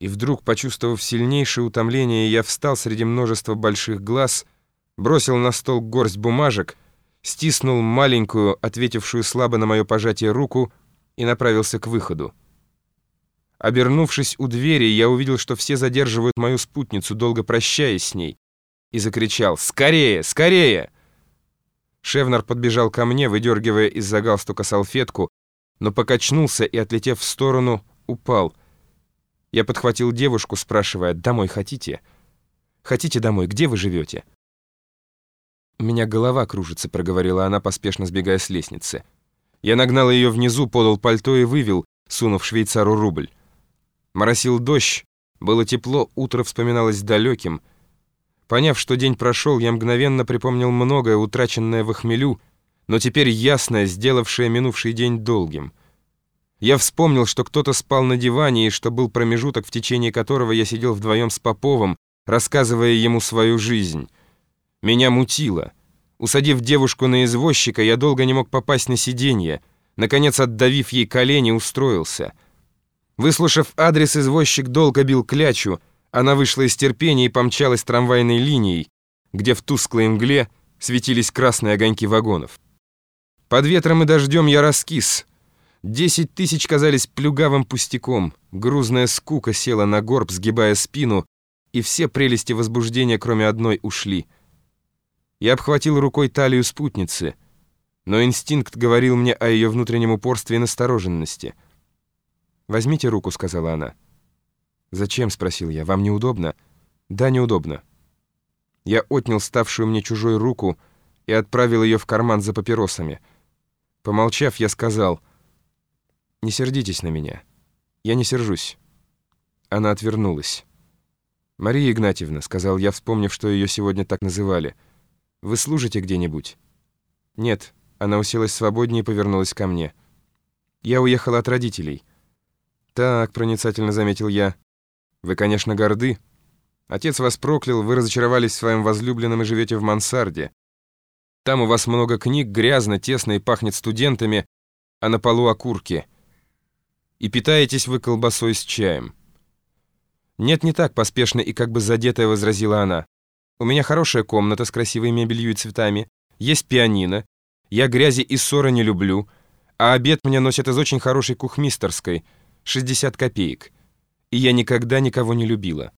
И вдруг, почувствовав сильнейшее утомление, я встал среди множества больших глаз, бросил на стол горсть бумажек, стиснул маленькую, ответившую слабо на мое пожатие руку и направился к выходу. Обернувшись у двери, я увидел, что все задерживают мою спутницу, долго прощаясь с ней, и закричал «Скорее! Скорее!» Шевнер подбежал ко мне, выдергивая из-за галстука салфетку, но покачнулся и, отлетев в сторону, упал. Я подхватил девушку, спрашивая «Домой хотите?» «Хотите домой? Где вы живете?» «У меня голова кружится», — проговорила она, поспешно сбегая с лестницы. Я нагнал ее внизу, подал пальто и вывел, сунув швейцару рубль. Моросил дождь, было тепло, утро вспоминалось далеким. Поняв, что день прошел, я мгновенно припомнил многое, утраченное в хмелю, но теперь ясное, сделавшее минувший день долгим. Я вспомнил, что кто-то спал на диване, и что был промежуток, в течение которого я сидел вдвоем с Поповым, рассказывая ему свою жизнь. Меня мутило. Усадив девушку на извозчика, я долго не мог попасть на сиденье. Наконец, отдавив ей колени, устроился — Выслушав адрес, извозчик долго бил клячу. Она вышла из терпения и помчалась трамвайной линией, где в тусклой мгле светились красные огоньки вагонов. Под ветром и дождем я раскис. Десять тысяч казались плюгавым пустяком. Грузная скука села на горб, сгибая спину, и все прелести возбуждения, кроме одной, ушли. Я обхватил рукой талию спутницы, но инстинкт говорил мне о ее внутреннем упорстве и настороженности — «Возьмите руку», — сказала она. «Зачем?» — спросил я. «Вам неудобно?» «Да, неудобно». Я отнял ставшую мне чужой руку и отправил ее в карман за папиросами. Помолчав, я сказал, «Не сердитесь на меня. Я не сержусь». Она отвернулась. «Мария Игнатьевна», — сказал я, вспомнив, что ее сегодня так называли, «вы служите где-нибудь?» «Нет». Она уселась свободнее и повернулась ко мне. «Я уехала от родителей». «Так», — проницательно заметил я, — «вы, конечно, горды. Отец вас проклял, вы разочаровались в своем возлюбленном и живете в мансарде. Там у вас много книг, грязно, тесно и пахнет студентами, а на полу окурки. И питаетесь вы колбасой с чаем». «Нет, не так», — поспешно и как бы задетая возразила она. «У меня хорошая комната с красивой мебелью и цветами, есть пианино, я грязи и ссоры не люблю, а обед мне носят из очень хорошей кухмистерской — 60 копеек. И я никогда никого не любила.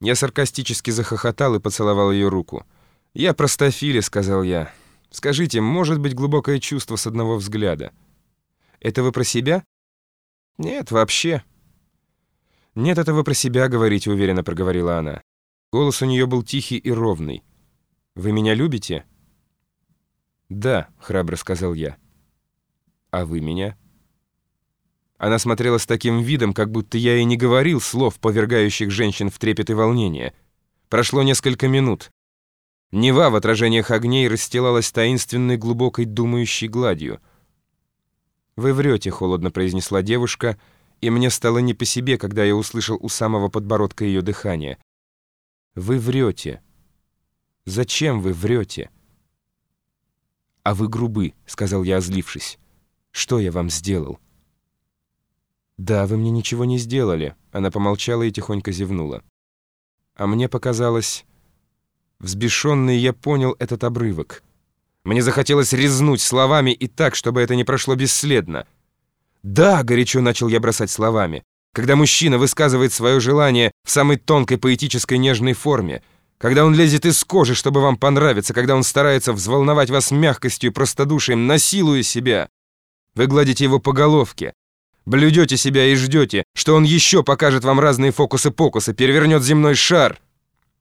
Я саркастически захохотал и поцеловал ее руку. «Я простофиля», — сказал я. «Скажите, может быть глубокое чувство с одного взгляда?» «Это вы про себя?» «Нет, вообще». «Нет, это вы про себя говорите», — уверенно проговорила она. Голос у нее был тихий и ровный. «Вы меня любите?» «Да», — храбро сказал я. «А вы меня?» Она смотрела с таким видом, как будто я и не говорил слов, повергающих женщин в трепет и волнение. Прошло несколько минут. Нева в отражениях огней расстилалась таинственной глубокой думающей гладью. «Вы врете», — холодно произнесла девушка, и мне стало не по себе, когда я услышал у самого подбородка ее дыхание. «Вы врете. Зачем вы врете?» «А вы грубы», — сказал я, озлившись. «Что я вам сделал?» «Да, вы мне ничего не сделали», — она помолчала и тихонько зевнула. А мне показалось... Взбешенный я понял этот обрывок. Мне захотелось резнуть словами и так, чтобы это не прошло бесследно. «Да», — горячо начал я бросать словами, когда мужчина высказывает свое желание в самой тонкой поэтической нежной форме, когда он лезет из кожи, чтобы вам понравиться, когда он старается взволновать вас мягкостью и простодушием, насилуя себя. Вы гладите его по головке, Блюдете себя и ждете, что он еще покажет вам разные фокусы-покусы, перевернет земной шар —